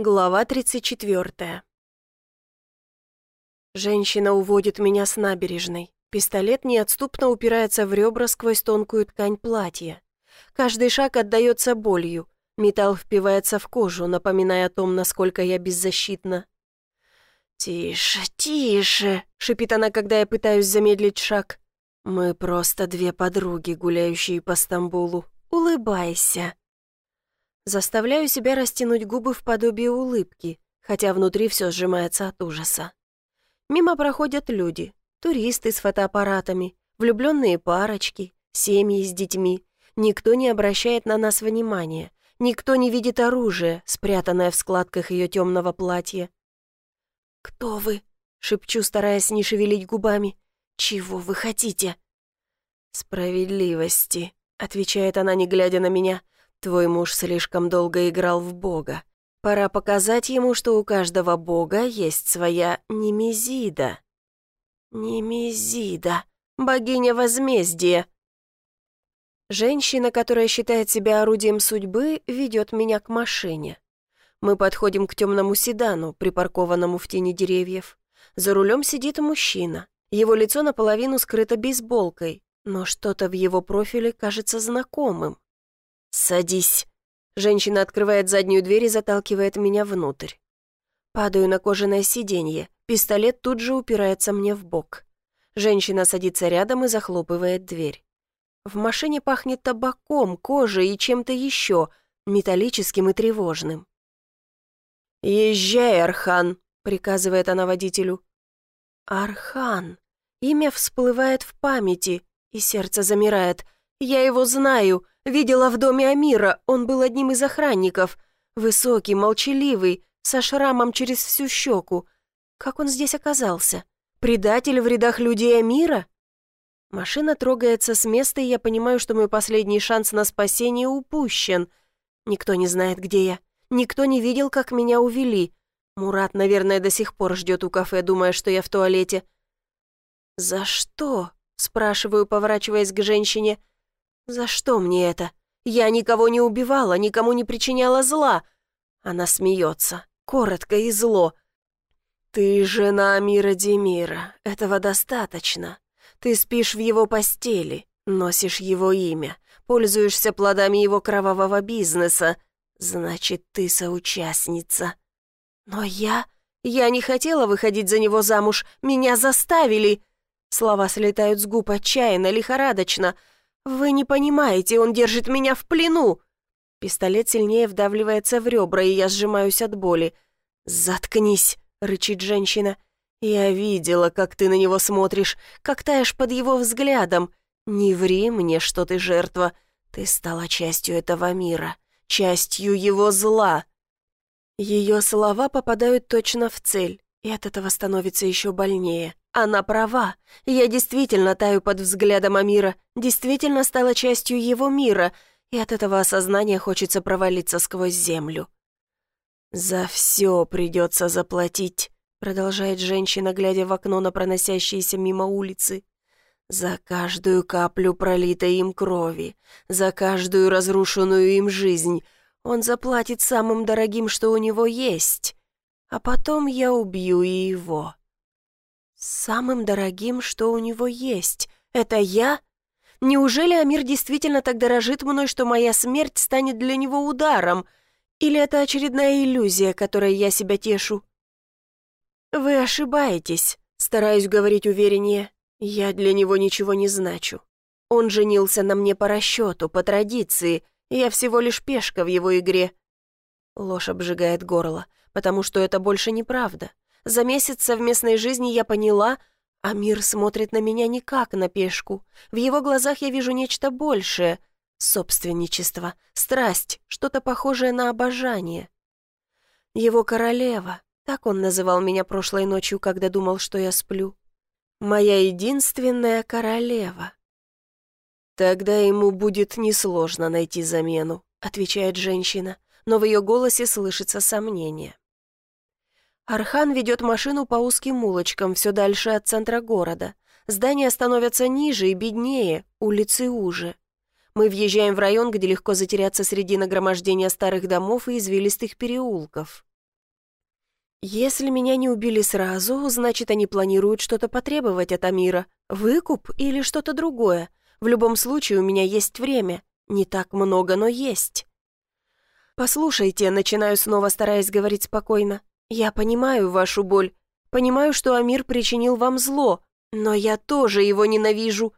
Глава 34. Женщина уводит меня с набережной. Пистолет неотступно упирается в ребра сквозь тонкую ткань платья. Каждый шаг отдается болью. Металл впивается в кожу, напоминая о том, насколько я беззащитна. «Тише, тише!» — шипит она, когда я пытаюсь замедлить шаг. «Мы просто две подруги, гуляющие по Стамбулу. Улыбайся!» Заставляю себя растянуть губы в подобие улыбки, хотя внутри все сжимается от ужаса. Мимо проходят люди, туристы с фотоаппаратами, влюбленные парочки, семьи с детьми. Никто не обращает на нас внимания, никто не видит оружие, спрятанное в складках ее темного платья. «Кто вы?» — шепчу, стараясь не шевелить губами. «Чего вы хотите?» «Справедливости», — отвечает она, не глядя на меня. Твой муж слишком долго играл в Бога. Пора показать ему, что у каждого Бога есть своя Немезида. Немезида, богиня возмездия. Женщина, которая считает себя орудием судьбы, ведет меня к машине. Мы подходим к темному седану, припаркованному в тени деревьев. За рулем сидит мужчина. Его лицо наполовину скрыто бейсболкой, но что-то в его профиле кажется знакомым. «Садись». Женщина открывает заднюю дверь и заталкивает меня внутрь. Падаю на кожаное сиденье. Пистолет тут же упирается мне в бок. Женщина садится рядом и захлопывает дверь. В машине пахнет табаком, кожей и чем-то еще, металлическим и тревожным. «Езжай, Архан», — приказывает она водителю. «Архан». Имя всплывает в памяти, и сердце замирает. «Я его знаю. Видела в доме Амира, он был одним из охранников. Высокий, молчаливый, со шрамом через всю щеку. Как он здесь оказался? Предатель в рядах людей Амира? Машина трогается с места, и я понимаю, что мой последний шанс на спасение упущен. Никто не знает, где я. Никто не видел, как меня увели. Мурат, наверное, до сих пор ждет у кафе, думая, что я в туалете. «За что?» — спрашиваю, поворачиваясь к женщине. «За что мне это? Я никого не убивала, никому не причиняла зла». Она смеется, коротко и зло. «Ты жена Амира Демира, этого достаточно. Ты спишь в его постели, носишь его имя, пользуешься плодами его кровавого бизнеса. Значит, ты соучастница». «Но я... я не хотела выходить за него замуж, меня заставили...» Слова слетают с губ отчаянно, лихорадочно — «Вы не понимаете, он держит меня в плену!» Пистолет сильнее вдавливается в ребра, и я сжимаюсь от боли. «Заткнись!» — рычит женщина. «Я видела, как ты на него смотришь, как таешь под его взглядом. Не ври мне, что ты жертва. Ты стала частью этого мира, частью его зла». Ее слова попадают точно в цель, и от этого становится еще больнее. Она права. Я действительно таю под взглядом Амира, действительно стала частью его мира, и от этого осознания хочется провалиться сквозь землю. «За все придется заплатить», — продолжает женщина, глядя в окно на проносящиеся мимо улицы. «За каждую каплю пролитой им крови, за каждую разрушенную им жизнь он заплатит самым дорогим, что у него есть, а потом я убью и его». Самым дорогим, что у него есть. Это я? Неужели Амир действительно так дорожит мной, что моя смерть станет для него ударом? Или это очередная иллюзия, которой я себя тешу? Вы ошибаетесь, стараюсь говорить увереннее. Я для него ничего не значу. Он женился на мне по расчету, по традиции. Я всего лишь пешка в его игре. Ложь обжигает горло, потому что это больше неправда. За месяц совместной жизни я поняла, а мир смотрит на меня не как на пешку. В его глазах я вижу нечто большее — собственничество, страсть, что-то похожее на обожание. Его королева, так он называл меня прошлой ночью, когда думал, что я сплю. Моя единственная королева. Тогда ему будет несложно найти замену, отвечает женщина, но в ее голосе слышится сомнение. Архан ведет машину по узким улочкам все дальше от центра города. Здания становятся ниже и беднее, улицы уже. Мы въезжаем в район, где легко затеряться среди нагромождения старых домов и извилистых переулков. Если меня не убили сразу, значит, они планируют что-то потребовать от Амира. Выкуп или что-то другое. В любом случае, у меня есть время. Не так много, но есть. «Послушайте», — начинаю снова, стараясь говорить спокойно. «Я понимаю вашу боль. Понимаю, что Амир причинил вам зло, но я тоже его ненавижу».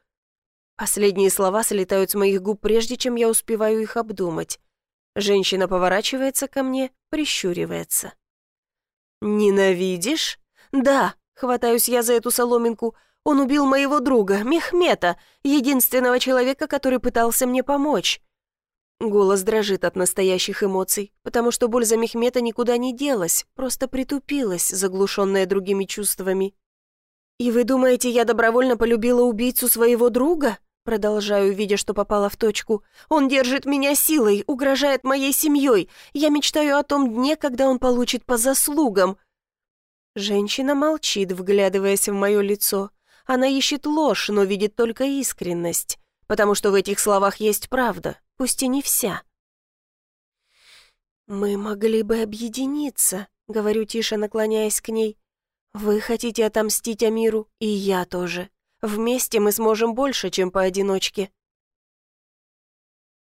Последние слова слетают с моих губ, прежде чем я успеваю их обдумать. Женщина поворачивается ко мне, прищуривается. «Ненавидишь?» «Да», — хватаюсь я за эту соломинку. «Он убил моего друга, Мехмета, единственного человека, который пытался мне помочь». Голос дрожит от настоящих эмоций, потому что боль за Мехмета никуда не делась, просто притупилась, заглушенная другими чувствами. «И вы думаете, я добровольно полюбила убийцу своего друга?» Продолжаю, видя, что попала в точку. «Он держит меня силой, угрожает моей семьей. Я мечтаю о том дне, когда он получит по заслугам». Женщина молчит, вглядываясь в мое лицо. Она ищет ложь, но видит только искренность, потому что в этих словах есть правда, пусть и не вся. «Мы могли бы объединиться», — говорю тише, наклоняясь к ней. «Вы хотите отомстить Амиру, и я тоже. Вместе мы сможем больше, чем поодиночке».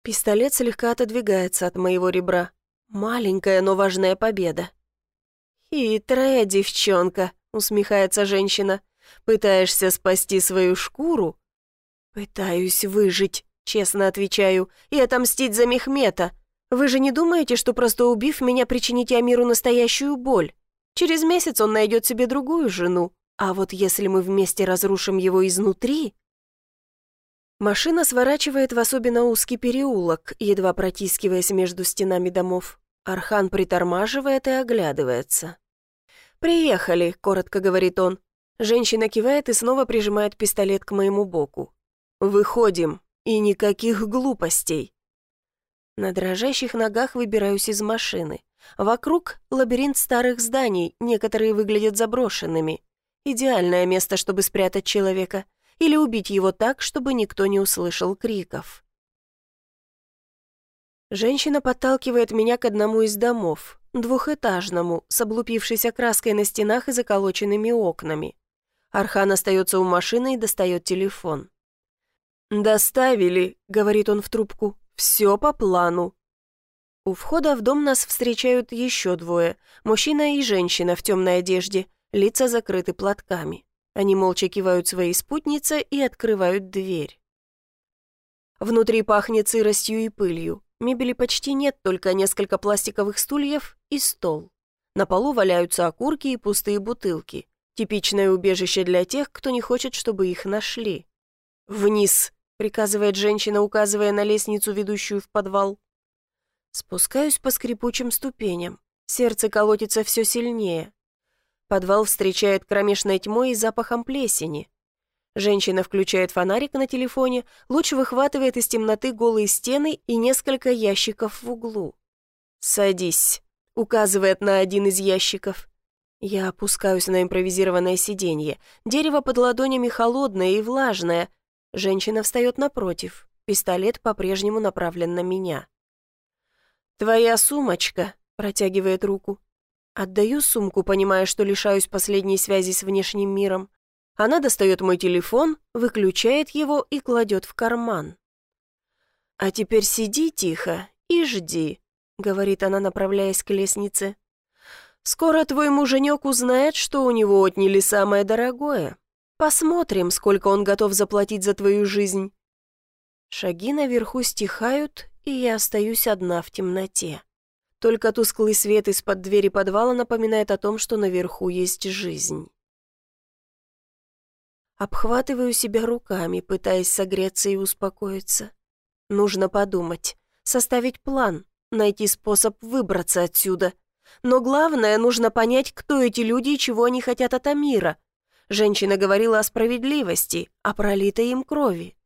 Пистолет слегка отодвигается от моего ребра. Маленькая, но важная победа. «Хитрая девчонка», — усмехается женщина. «Пытаешься спасти свою шкуру?» «Пытаюсь выжить», — честно отвечаю, «и отомстить за Мехмета. Вы же не думаете, что просто убив меня, причините Амиру настоящую боль? Через месяц он найдет себе другую жену, а вот если мы вместе разрушим его изнутри... Машина сворачивает в особенно узкий переулок, едва протискиваясь между стенами домов. Архан притормаживает и оглядывается. «Приехали», — коротко говорит он. Женщина кивает и снова прижимает пистолет к моему боку. «Выходим, и никаких глупостей». На дрожащих ногах выбираюсь из машины. Вокруг лабиринт старых зданий, некоторые выглядят заброшенными. Идеальное место, чтобы спрятать человека. Или убить его так, чтобы никто не услышал криков. Женщина подталкивает меня к одному из домов, двухэтажному, с облупившейся краской на стенах и заколоченными окнами. Архан остается у машины и достает телефон. «Доставили», — говорит он в трубку, — «все по плану». У входа в дом нас встречают еще двое, мужчина и женщина в темной одежде — лица закрыты платками. Они молча кивают своей спутнице и открывают дверь. Внутри пахнет сыростью и пылью. Мебели почти нет, только несколько пластиковых стульев и стол. На полу валяются окурки и пустые бутылки. Типичное убежище для тех, кто не хочет, чтобы их нашли. «Вниз!» — приказывает женщина, указывая на лестницу, ведущую в подвал. Спускаюсь по скрипучим ступеням. Сердце колотится все сильнее. Подвал встречает кромешной тьмой и запахом плесени. Женщина включает фонарик на телефоне, луч выхватывает из темноты голые стены и несколько ящиков в углу. «Садись», — указывает на один из ящиков. Я опускаюсь на импровизированное сиденье. Дерево под ладонями холодное и влажное. Женщина встает напротив. Пистолет по-прежнему направлен на меня. «Твоя сумочка», — протягивает руку. Отдаю сумку, понимая, что лишаюсь последней связи с внешним миром. Она достает мой телефон, выключает его и кладет в карман. «А теперь сиди тихо и жди», — говорит она, направляясь к лестнице. «Скоро твой муженек узнает, что у него отняли самое дорогое. Посмотрим, сколько он готов заплатить за твою жизнь». Шаги наверху стихают, и я остаюсь одна в темноте. Только тусклый свет из-под двери подвала напоминает о том, что наверху есть жизнь. Обхватываю себя руками, пытаясь согреться и успокоиться. Нужно подумать, составить план, найти способ выбраться отсюда. Но главное, нужно понять, кто эти люди и чего они хотят от Амира. Женщина говорила о справедливости, о пролитой им крови.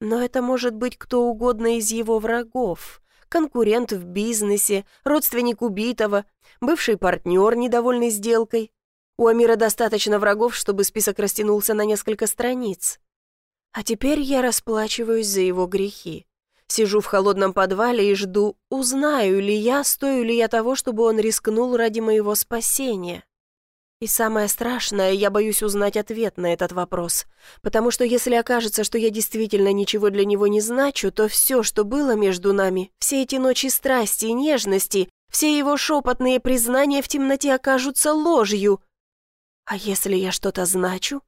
Но это может быть кто угодно из его врагов конкурент в бизнесе, родственник убитого, бывший партнер, недовольный сделкой. У Амира достаточно врагов, чтобы список растянулся на несколько страниц. А теперь я расплачиваюсь за его грехи. Сижу в холодном подвале и жду, узнаю ли я, стою ли я того, чтобы он рискнул ради моего спасения. И самое страшное, я боюсь узнать ответ на этот вопрос, потому что если окажется, что я действительно ничего для него не значу, то все, что было между нами, все эти ночи страсти и нежности, все его шепотные признания в темноте окажутся ложью. А если я что-то значу,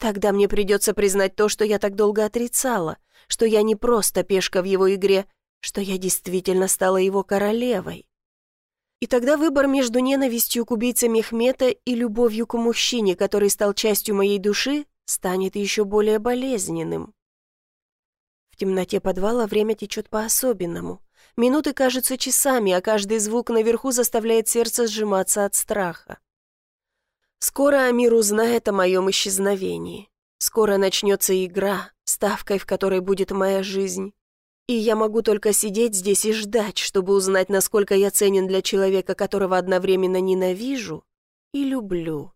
тогда мне придется признать то, что я так долго отрицала, что я не просто пешка в его игре, что я действительно стала его королевой. И тогда выбор между ненавистью к убийце Мехмета и любовью к мужчине, который стал частью моей души, станет еще более болезненным. В темноте подвала время течет по-особенному. Минуты кажутся часами, а каждый звук наверху заставляет сердце сжиматься от страха. Скоро Амир узнает о моем исчезновении. Скоро начнется игра, ставкой в которой будет моя жизнь. И я могу только сидеть здесь и ждать, чтобы узнать, насколько я ценен для человека, которого одновременно ненавижу и люблю.